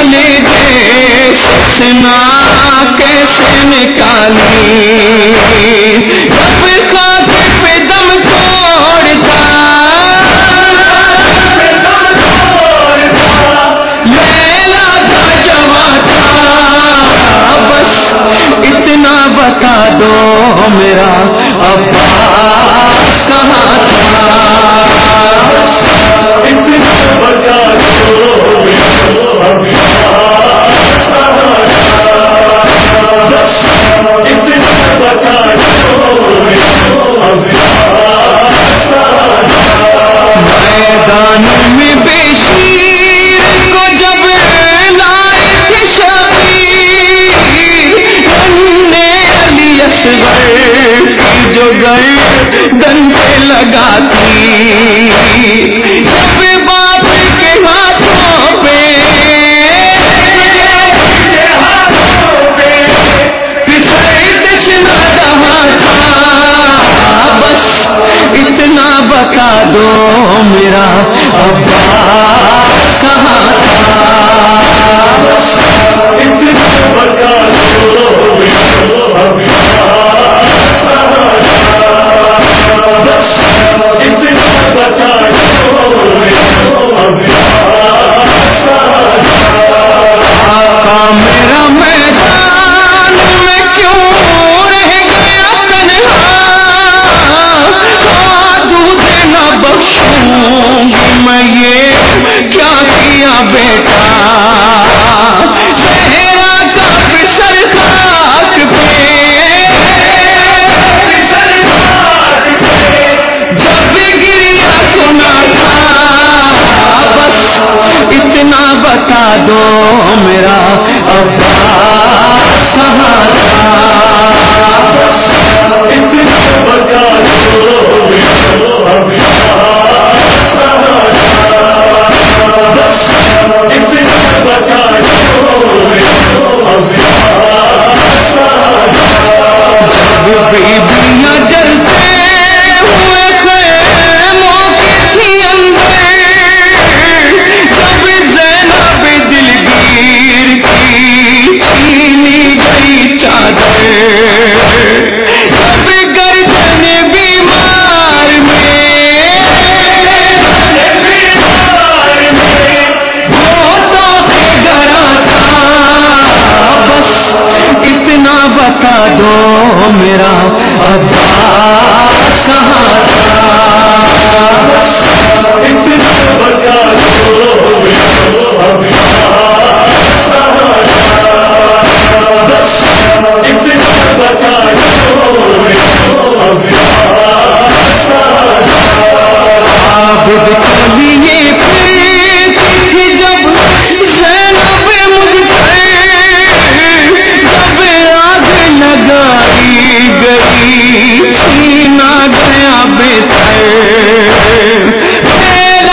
کے کلے سنا کیسے نکالی؟ جب خاک پہ دم توڑتا لیلا کا جوان تھا۔ بس اتنا بتا دو میرا ابا گندے لگا دی۔ بیٹا دو میرا